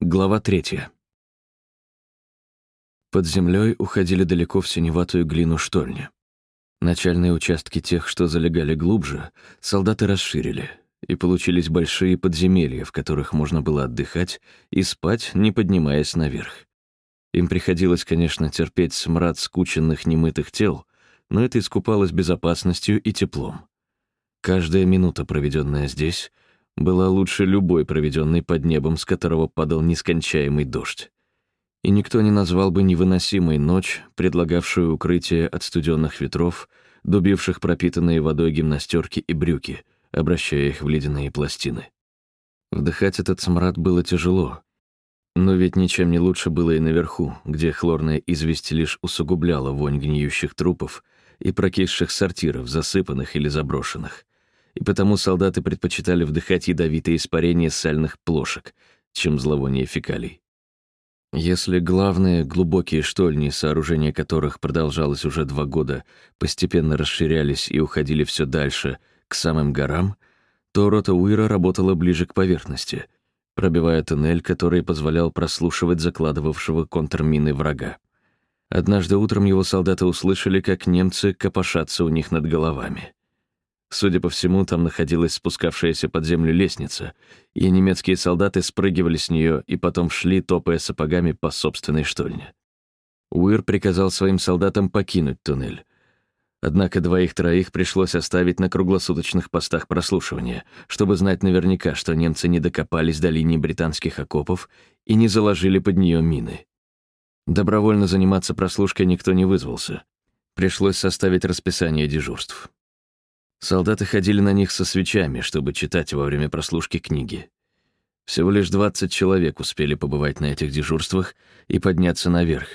Глава третья. Под землей уходили далеко в синеватую глину штольни. Начальные участки тех, что залегали глубже, солдаты расширили, и получились большие подземелья, в которых можно было отдыхать и спать, не поднимаясь наверх. Им приходилось, конечно, терпеть смрад скученных немытых тел, но это искупалось безопасностью и теплом. Каждая минута, проведенная здесь, была лучше любой, проведенной под небом, с которого падал нескончаемый дождь. И никто не назвал бы невыносимой ночь, предлагавшую укрытие от студенных ветров, дубивших пропитанные водой гимнастерки и брюки, обращая их в ледяные пластины. Вдыхать этот смрад было тяжело, но ведь ничем не лучше было и наверху, где хлорная известь лишь усугубляла вонь гниющих трупов и прокисших сортиров, засыпанных или заброшенных и потому солдаты предпочитали вдыхать ядовитые испарения сальных плошек, чем зловоние фекалий. Если главные глубокие штольни, сооружение которых продолжалось уже два года, постепенно расширялись и уходили все дальше, к самым горам, то рота Уира работала ближе к поверхности, пробивая туннель, который позволял прослушивать закладывавшего контрмины врага. Однажды утром его солдаты услышали, как немцы копошатся у них над головами. Судя по всему, там находилась спускавшаяся под землю лестница, и немецкие солдаты спрыгивали с нее и потом шли, топая сапогами по собственной штольне. Уир приказал своим солдатам покинуть туннель. Однако двоих-троих пришлось оставить на круглосуточных постах прослушивания, чтобы знать наверняка, что немцы не докопались до линии британских окопов и не заложили под нее мины. Добровольно заниматься прослушкой никто не вызвался. Пришлось составить расписание дежурств. Солдаты ходили на них со свечами, чтобы читать во время прослушки книги. Всего лишь 20 человек успели побывать на этих дежурствах и подняться наверх,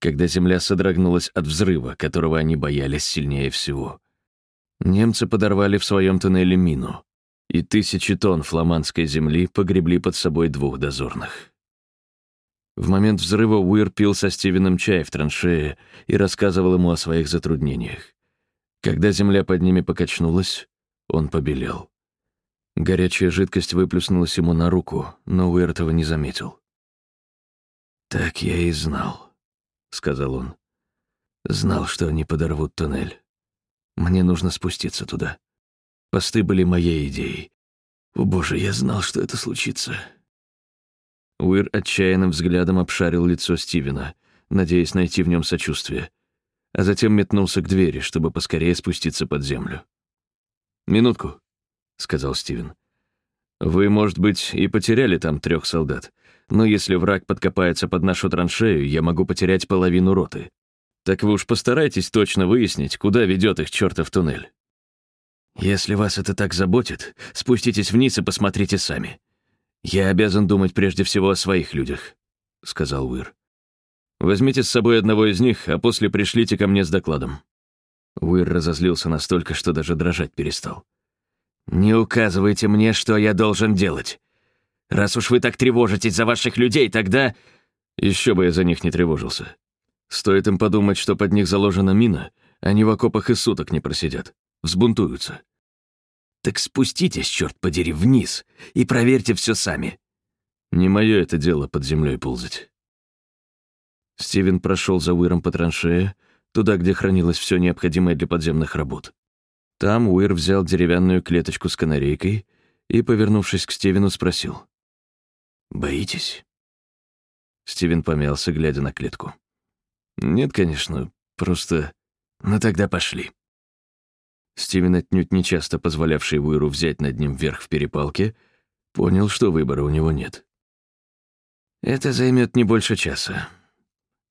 когда земля содрогнулась от взрыва, которого они боялись сильнее всего. Немцы подорвали в своем туннеле мину, и тысячи тонн фламандской земли погребли под собой двух дозорных. В момент взрыва Уир пил со Стивеном чай в траншее и рассказывал ему о своих затруднениях. Когда земля под ними покачнулась, он побелел. Горячая жидкость выплюснулась ему на руку, но Уэр этого не заметил. «Так я и знал», — сказал он. «Знал, что они подорвут туннель. Мне нужно спуститься туда. Посты были моей идеей. О боже, я знал, что это случится». Уир отчаянным взглядом обшарил лицо Стивена, надеясь найти в нем сочувствие а затем метнулся к двери, чтобы поскорее спуститься под землю. «Минутку», — сказал Стивен. «Вы, может быть, и потеряли там трех солдат, но если враг подкопается под нашу траншею, я могу потерять половину роты. Так вы уж постарайтесь точно выяснить, куда ведет их чертов туннель». «Если вас это так заботит, спуститесь вниз и посмотрите сами. Я обязан думать прежде всего о своих людях», — сказал Уир. Возьмите с собой одного из них, а после пришлите ко мне с докладом». Уир разозлился настолько, что даже дрожать перестал. «Не указывайте мне, что я должен делать. Раз уж вы так тревожитесь за ваших людей, тогда...» Еще бы я за них не тревожился. Стоит им подумать, что под них заложена мина, они в окопах и суток не просидят. Взбунтуются. «Так спуститесь, черт подери, вниз и проверьте все сами». Не мое это дело под землей ползать. Стивен прошел за Уиром по траншее, туда, где хранилось все необходимое для подземных работ. Там Уир взял деревянную клеточку с канарейкой и, повернувшись к Стивену, спросил. «Боитесь?» Стивен помялся, глядя на клетку. «Нет, конечно, просто... Ну тогда пошли». Стивен, отнюдь нечасто позволявший Уиру взять над ним верх в перепалке, понял, что выбора у него нет. «Это займет не больше часа.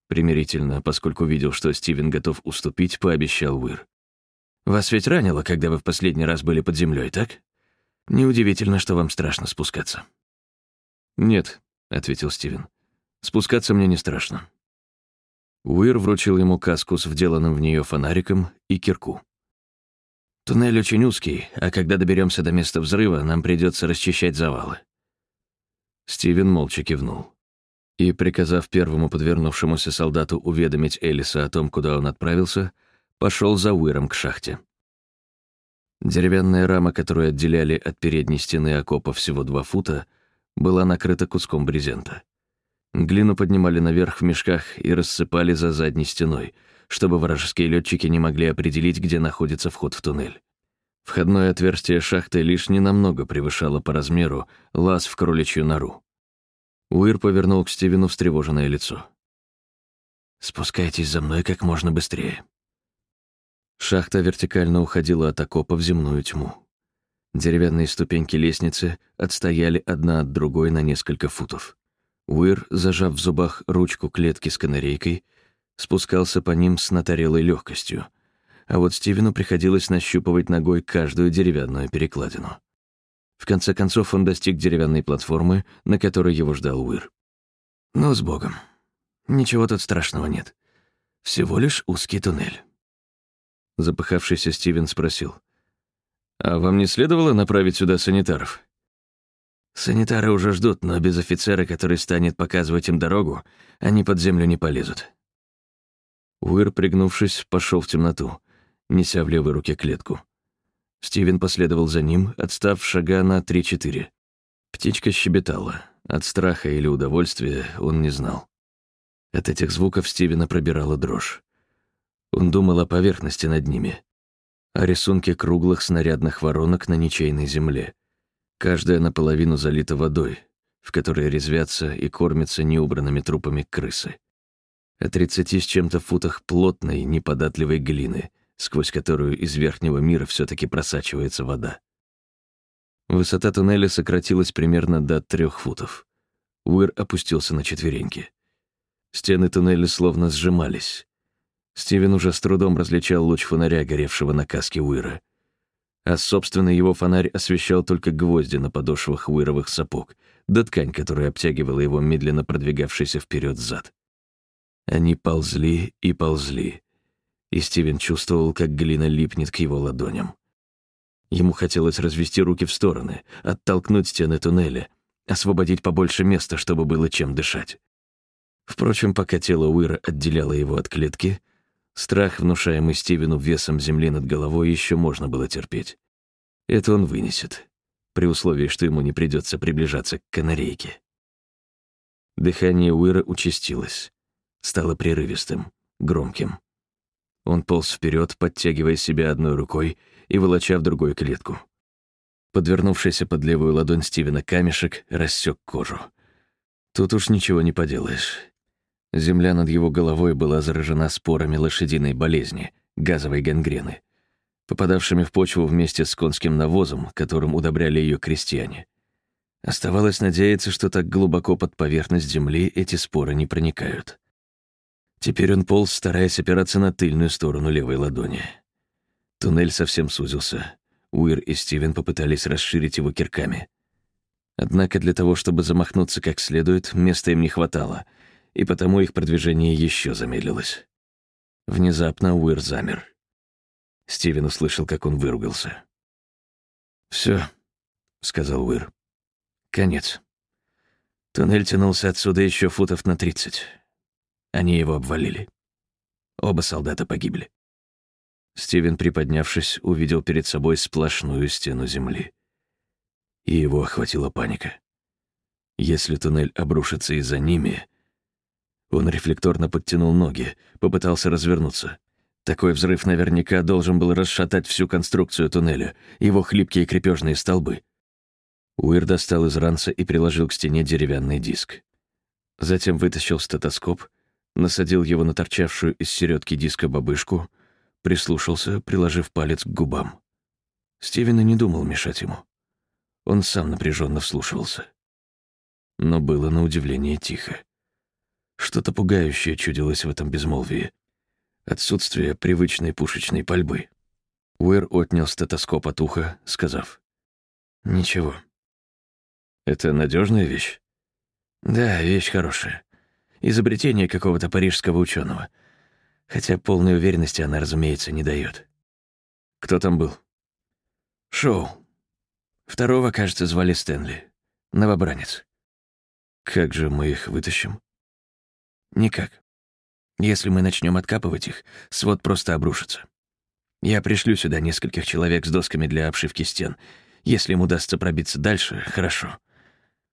Примирительно, поскольку видел, что Стивен готов уступить, пообещал Уир. «Вас ведь ранило, когда вы в последний раз были под землей, так? Неудивительно, что вам страшно спускаться». «Нет», — ответил Стивен. «Спускаться мне не страшно». Уир вручил ему каску с вделанным в нее фонариком и кирку. «Туннель очень узкий, а когда доберемся до места взрыва, нам придется расчищать завалы». Стивен молча кивнул и, приказав первому подвернувшемуся солдату уведомить Элиса о том, куда он отправился, пошел за Уиром к шахте. Деревянная рама, которую отделяли от передней стены окопа всего два фута, была накрыта куском брезента. Глину поднимали наверх в мешках и рассыпали за задней стеной, чтобы вражеские летчики не могли определить, где находится вход в туннель. Входное отверстие шахты лишь ненамного превышало по размеру лаз в кроличью нору. Уир повернул к Стивену встревоженное лицо. «Спускайтесь за мной как можно быстрее». Шахта вертикально уходила от окопа в земную тьму. Деревянные ступеньки лестницы отстояли одна от другой на несколько футов. Уир, зажав в зубах ручку клетки с канарейкой, спускался по ним с натарелой легкостью, а вот Стивену приходилось нащупывать ногой каждую деревянную перекладину. В конце концов он достиг деревянной платформы, на которой его ждал Уир. «Ну, с Богом. Ничего тут страшного нет. Всего лишь узкий туннель». Запыхавшийся Стивен спросил. «А вам не следовало направить сюда санитаров?» «Санитары уже ждут, но без офицера, который станет показывать им дорогу, они под землю не полезут». Уир, пригнувшись, пошел в темноту, неся в левой руке клетку. Стивен последовал за ним, отстав шага на три-четыре. Птичка щебетала. От страха или удовольствия он не знал. От этих звуков Стивена пробирала дрожь. Он думал о поверхности над ними, о рисунке круглых снарядных воронок на ничейной земле. Каждая наполовину залита водой, в которой резвятся и кормятся неубранными трупами крысы. О тридцати с чем-то футах плотной, неподатливой глины, сквозь которую из верхнего мира все таки просачивается вода. Высота туннеля сократилась примерно до трех футов. Уир опустился на четвереньки. Стены туннеля словно сжимались. Стивен уже с трудом различал луч фонаря, горевшего на каске Уира. А собственно его фонарь освещал только гвозди на подошвах Уировых сапог, да ткань, которая обтягивала его медленно продвигавшийся вперед зад. Они ползли и ползли, и Стивен чувствовал, как глина липнет к его ладоням. Ему хотелось развести руки в стороны, оттолкнуть стены туннеля, освободить побольше места, чтобы было чем дышать. Впрочем, пока тело Уира отделяло его от клетки, страх, внушаемый Стивену весом земли над головой, еще можно было терпеть. Это он вынесет, при условии, что ему не придется приближаться к канарейке. Дыхание Уира участилось, стало прерывистым, громким. Он полз вперед, подтягивая себя одной рукой и волоча в другую клетку. Подвернувшийся под левую ладонь Стивена камешек рассек кожу. Тут уж ничего не поделаешь. Земля над его головой была заражена спорами лошадиной болезни, газовой гангрены, попадавшими в почву вместе с конским навозом, которым удобряли ее крестьяне. Оставалось надеяться, что так глубоко под поверхность земли эти споры не проникают. Теперь он полз, стараясь опираться на тыльную сторону левой ладони. Туннель совсем сузился. Уир и Стивен попытались расширить его кирками. Однако для того, чтобы замахнуться как следует, места им не хватало, и потому их продвижение еще замедлилось. Внезапно Уир замер. Стивен услышал, как он выругался. Все, сказал Уир. «Конец». Туннель тянулся отсюда еще футов на тридцать. Они его обвалили. Оба солдата погибли. Стивен, приподнявшись, увидел перед собой сплошную стену земли. И его охватила паника. Если туннель обрушится из-за ними... Он рефлекторно подтянул ноги, попытался развернуться. Такой взрыв наверняка должен был расшатать всю конструкцию туннеля, его хлипкие крепежные столбы. Уир достал из ранца и приложил к стене деревянный диск. Затем вытащил стетоскоп насадил его на торчавшую из середки диска бабышку, прислушался, приложив палец к губам. Стивен и не думал мешать ему. Он сам напряженно вслушивался. Но было на удивление тихо. Что-то пугающее чудилось в этом безмолвии. Отсутствие привычной пушечной пальбы. Уэр отнял стетоскоп от уха, сказав. «Ничего». «Это надежная вещь?» «Да, вещь хорошая изобретение какого-то парижского ученого. Хотя полной уверенности она, разумеется, не дает. Кто там был? Шоу. Второго, кажется, звали Стэнли. Новобранец. Как же мы их вытащим? Никак. Если мы начнем откапывать их, свод просто обрушится. Я пришлю сюда нескольких человек с досками для обшивки стен. Если им удастся пробиться дальше, хорошо.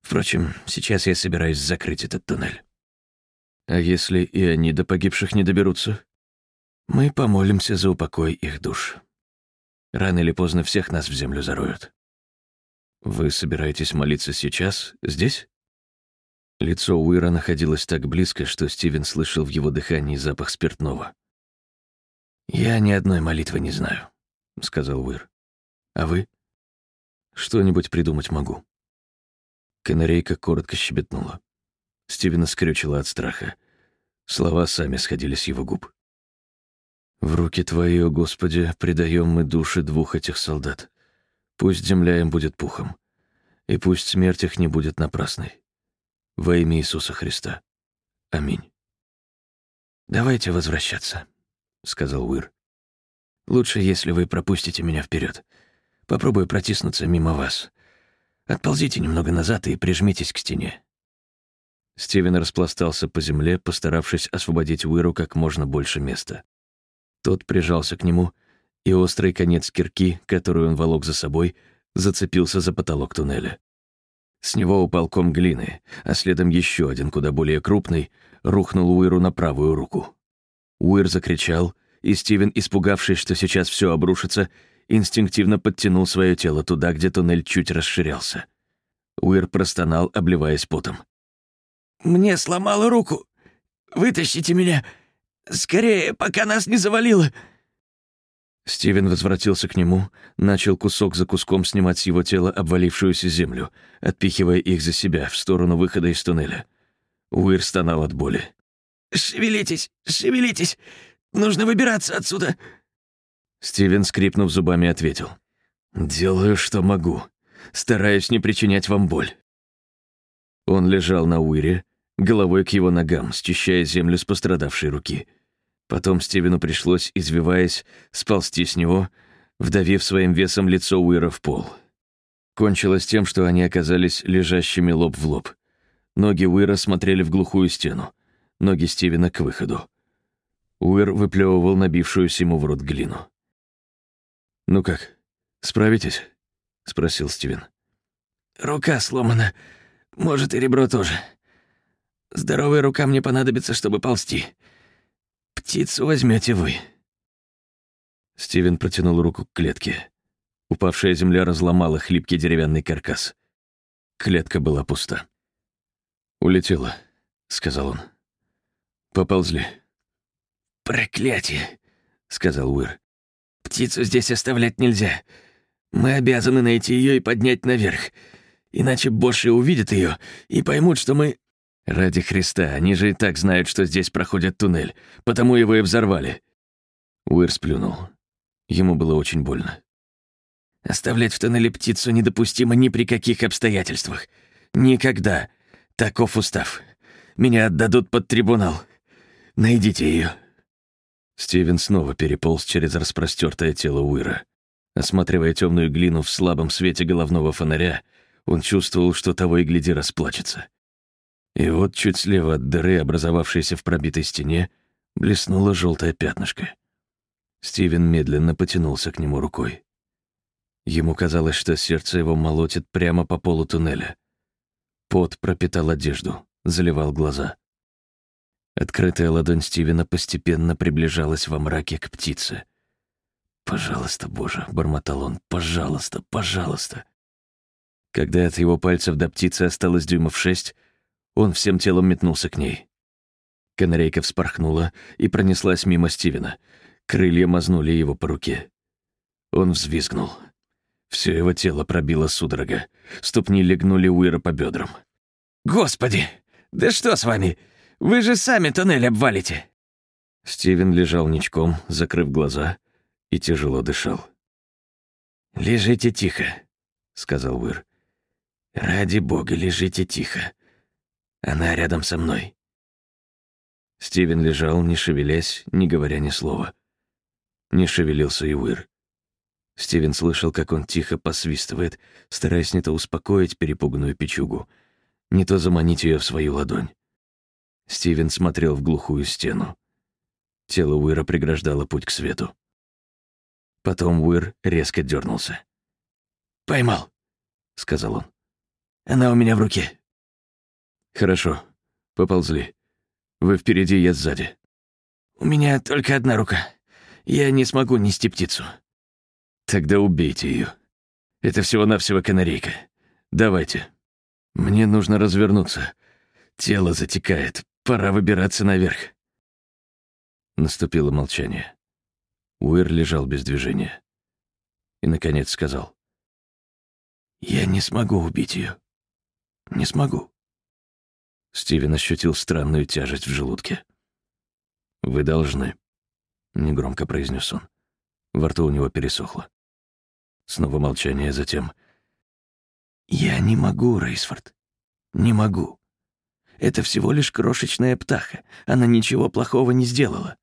Впрочем, сейчас я собираюсь закрыть этот туннель. А если и они до погибших не доберутся? Мы помолимся за упокой их душ. Рано или поздно всех нас в землю зароют. Вы собираетесь молиться сейчас, здесь? Лицо Уира находилось так близко, что Стивен слышал в его дыхании запах спиртного. «Я ни одной молитвы не знаю», — сказал Уир. «А вы?» «Что-нибудь придумать могу». Канарейка коротко щебетнула. Стивена скрючила от страха. Слова сами сходили с его губ. «В руки Твои, о Господи, предаем мы души двух этих солдат. Пусть земля им будет пухом, и пусть смерть их не будет напрасной. Во имя Иисуса Христа. Аминь». «Давайте возвращаться», — сказал Уир. «Лучше, если вы пропустите меня вперед. Попробую протиснуться мимо вас. Отползите немного назад и прижмитесь к стене». Стивен распластался по земле, постаравшись освободить Уиру как можно больше места. Тот прижался к нему, и острый конец кирки, которую он волок за собой, зацепился за потолок туннеля. С него упал ком глины, а следом еще один, куда более крупный, рухнул Уиру на правую руку. Уир закричал, и Стивен, испугавшись, что сейчас все обрушится, инстинктивно подтянул свое тело туда, где туннель чуть расширялся. Уир простонал, обливаясь потом. «Мне сломало руку! Вытащите меня! Скорее, пока нас не завалило!» Стивен возвратился к нему, начал кусок за куском снимать с его тела обвалившуюся землю, отпихивая их за себя в сторону выхода из туннеля. Уир стонал от боли. «Шевелитесь, шевелитесь! Нужно выбираться отсюда!» Стивен, скрипнув зубами, ответил. «Делаю, что могу. Стараюсь не причинять вам боль». Он лежал на Уире, головой к его ногам, счищая землю с пострадавшей руки. Потом Стивену пришлось, извиваясь, сползти с него, вдавив своим весом лицо Уира в пол. Кончилось тем, что они оказались лежащими лоб в лоб. Ноги Уира смотрели в глухую стену, ноги Стивена к выходу. Уир выплевывал набившуюся ему в рот глину. «Ну как, справитесь?» — спросил Стивен. «Рука сломана. Может, и ребро тоже. Здоровая рука мне понадобится, чтобы ползти. Птицу возьмете вы». Стивен протянул руку к клетке. Упавшая земля разломала хлипкий деревянный каркас. Клетка была пуста. «Улетела», — сказал он. «Поползли». «Проклятие», — сказал Уир. «Птицу здесь оставлять нельзя. Мы обязаны найти ее и поднять наверх. Иначе Боши увидят ее и поймут, что мы...» «Ради Христа, они же и так знают, что здесь проходит туннель, потому его и взорвали». Уир сплюнул. Ему было очень больно. «Оставлять в туннеле птицу недопустимо ни при каких обстоятельствах. Никогда. Таков устав. Меня отдадут под трибунал. Найдите ее. Стивен снова переполз через распростертое тело Уира. Осматривая темную глину в слабом свете головного фонаря, он чувствовал, что того и гляди расплачется. И вот чуть слева от дыры, образовавшейся в пробитой стене, блеснуло желтое пятнышко. Стивен медленно потянулся к нему рукой. Ему казалось, что сердце его молотит прямо по полу туннеля. Пот пропитал одежду, заливал глаза. Открытая ладонь Стивена постепенно приближалась во мраке к птице. «Пожалуйста, Боже», — бормотал он, — «пожалуйста, пожалуйста». Когда от его пальцев до птицы осталось дюймов шесть, он всем телом метнулся к ней. Канарейка вспорхнула и пронеслась мимо Стивена. Крылья мазнули его по руке. Он взвизгнул. Все его тело пробило судорога. Ступни легнули Уира по бедрам. «Господи! Да что с вами? Вы же сами тоннель обвалите!» Стивен лежал ничком, закрыв глаза, и тяжело дышал. «Лежите тихо», — сказал Уир. «Ради бога, лежите тихо. Она рядом со мной». Стивен лежал, не шевелясь, не говоря ни слова. Не шевелился и Уир. Стивен слышал, как он тихо посвистывает, стараясь не то успокоить перепуганную печугу, не то заманить ее в свою ладонь. Стивен смотрел в глухую стену. Тело Уира преграждало путь к свету. Потом Уир резко дернулся. «Поймал», — сказал он. Она у меня в руке». «Хорошо. Поползли. Вы впереди, я сзади». «У меня только одна рука. Я не смогу нести птицу». «Тогда убейте ее. Это всего-навсего канарейка. Давайте. Мне нужно развернуться. Тело затекает. Пора выбираться наверх». Наступило молчание. Уэр лежал без движения. И, наконец, сказал. «Я не смогу убить ее. Не смогу». Стивен ощутил странную тяжесть в желудке. «Вы должны», — негромко произнес он. Во рту у него пересохло. Снова молчание, затем... «Я не могу, Рейсфорд. Не могу. Это всего лишь крошечная птаха. Она ничего плохого не сделала.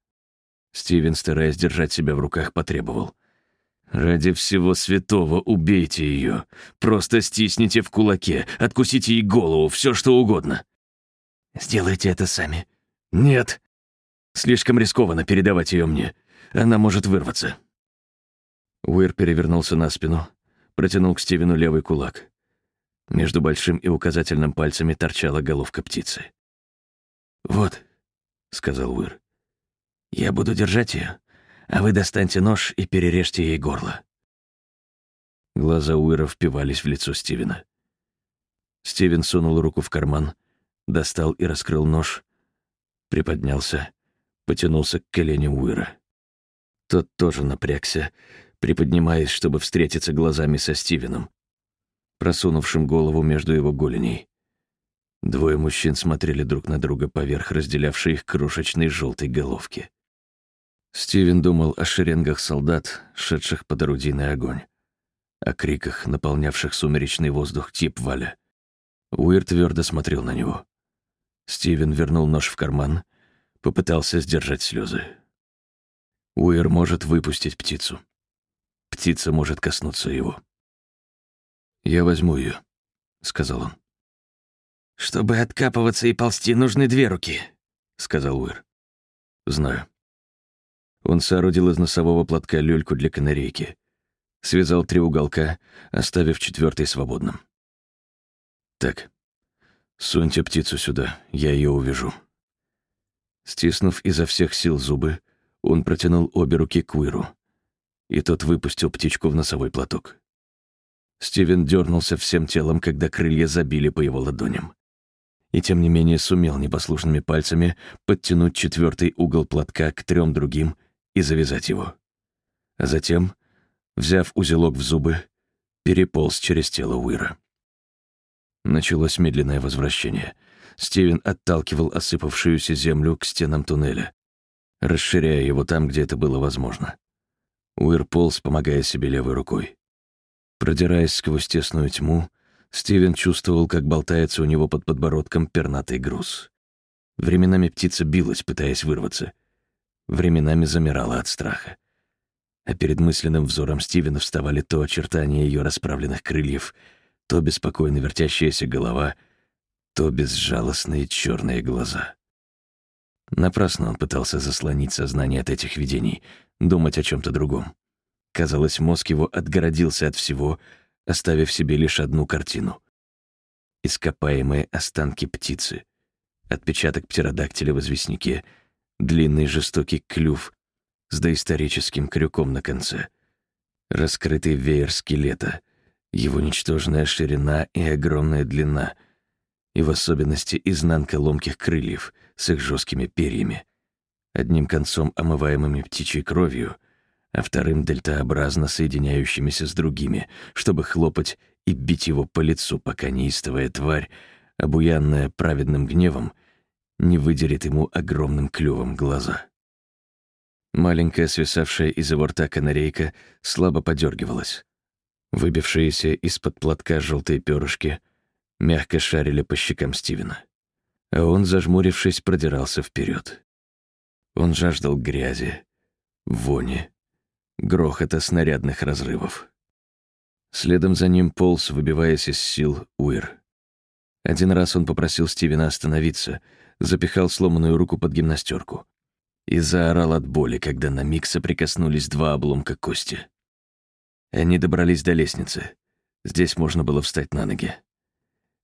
Стивен, стараясь держать себя в руках, потребовал. «Ради всего святого убейте ее. Просто стисните в кулаке, откусите ей голову, все что угодно». «Сделайте это сами». «Нет. Слишком рискованно передавать ее мне. Она может вырваться». Уир перевернулся на спину, протянул к Стивену левый кулак. Между большим и указательным пальцами торчала головка птицы. «Вот», — сказал Уир, я буду держать ее, а вы достаньте нож и перережьте ей горло». Глаза Уира впивались в лицо Стивена. Стивен сунул руку в карман, достал и раскрыл нож, приподнялся, потянулся к коленям Уира. Тот тоже напрягся, приподнимаясь, чтобы встретиться глазами со Стивеном, просунувшим голову между его голеней. Двое мужчин смотрели друг на друга поверх разделявшей их крошечной желтой головки. Стивен думал о шеренгах солдат, шедших под орудийный огонь, о криках, наполнявших сумеречный воздух тип Валя. Уир твердо смотрел на него. Стивен вернул нож в карман, попытался сдержать слезы. Уир может выпустить птицу. Птица может коснуться его. «Я возьму ее, сказал он. «Чтобы откапываться и ползти, нужны две руки», — сказал Уир. «Знаю». Он соорудил из носового платка люльку для канарейки. Связал три уголка, оставив четвертый свободным. «Так, суньте птицу сюда, я ее увижу». Стиснув изо всех сил зубы, он протянул обе руки к Уиру, и тот выпустил птичку в носовой платок. Стивен дернулся всем телом, когда крылья забили по его ладоням. И тем не менее сумел непослушными пальцами подтянуть четвертый угол платка к трем другим и завязать его. А затем, взяв узелок в зубы, переполз через тело Уира. Началось медленное возвращение. Стивен отталкивал осыпавшуюся землю к стенам туннеля, расширяя его там, где это было возможно. Уир полз, помогая себе левой рукой. Продираясь сквозь тесную тьму, Стивен чувствовал, как болтается у него под подбородком пернатый груз. Временами птица билась, пытаясь вырваться, временами замирала от страха. А перед мысленным взором Стивена вставали то очертания ее расправленных крыльев, то беспокойно вертящаяся голова, то безжалостные черные глаза. Напрасно он пытался заслонить сознание от этих видений, думать о чем то другом. Казалось, мозг его отгородился от всего, оставив себе лишь одну картину. Ископаемые останки птицы, отпечаток птеродактиля в известняке — длинный жестокий клюв с доисторическим крюком на конце, раскрытый веер скелета, его ничтожная ширина и огромная длина, и в особенности изнанка ломких крыльев с их жесткими перьями, одним концом омываемыми птичьей кровью, а вторым дельтаобразно соединяющимися с другими, чтобы хлопать и бить его по лицу, пока неистовая тварь, обуянная праведным гневом, не выдерет ему огромным клювом глаза. Маленькая, свисавшая из его рта канарейка, слабо подергивалась. Выбившиеся из-под платка желтые перышки мягко шарили по щекам Стивена. А он, зажмурившись, продирался вперед. Он жаждал грязи, вони, грохота снарядных разрывов. Следом за ним полз, выбиваясь из сил, Уир. Один раз он попросил Стивена остановиться, запихал сломанную руку под гимнастерку и заорал от боли, когда на миг соприкоснулись два обломка кости. Они добрались до лестницы. Здесь можно было встать на ноги.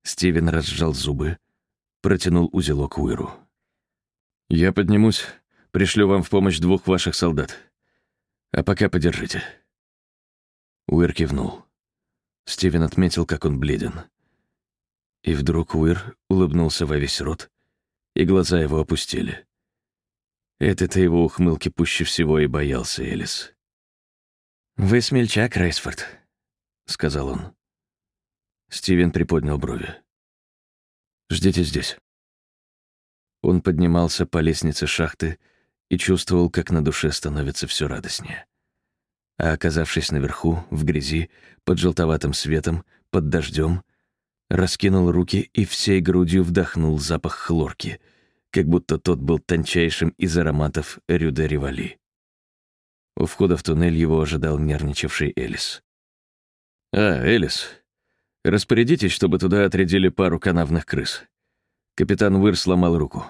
Стивен разжал зубы, протянул узелок Уиру. «Я поднимусь, пришлю вам в помощь двух ваших солдат. А пока подержите». Уир кивнул. Стивен отметил, как он бледен. И вдруг Уир улыбнулся во весь рот, и глаза его опустили. Это-то его ухмылки пуще всего и боялся Элис. «Вы смельчак, Рейсфорд», — сказал он. Стивен приподнял брови. «Ждите здесь». Он поднимался по лестнице шахты и чувствовал, как на душе становится все радостнее. А оказавшись наверху, в грязи, под желтоватым светом, под дождем, раскинул руки и всей грудью вдохнул запах хлорки, как будто тот был тончайшим из ароматов Рюде Ривали. У входа в туннель его ожидал нервничавший Элис. «А, Элис, распорядитесь, чтобы туда отрядили пару канавных крыс. Капитан Уир сломал руку».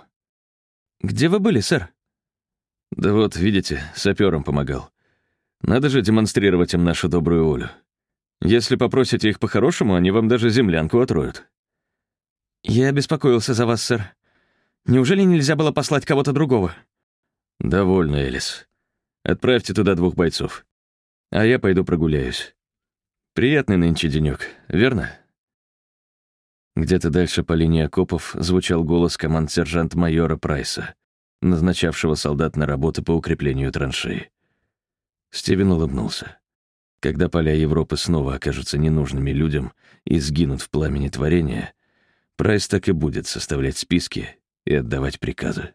«Где вы были, сэр?» «Да вот, видите, сапером помогал. Надо же демонстрировать им нашу добрую волю. Если попросите их по-хорошему, они вам даже землянку отроют». «Я беспокоился за вас, сэр. Неужели нельзя было послать кого-то другого?» «Довольно, Элис. Отправьте туда двух бойцов. А я пойду прогуляюсь. Приятный нынче денёк, верно?» Где-то дальше по линии окопов звучал голос команд-сержант-майора Прайса, назначавшего солдат на работы по укреплению траншеи. Стивен улыбнулся. Когда поля Европы снова окажутся ненужными людям и сгинут в пламени творения, Прайс так и будет составлять списки и отдавать приказы.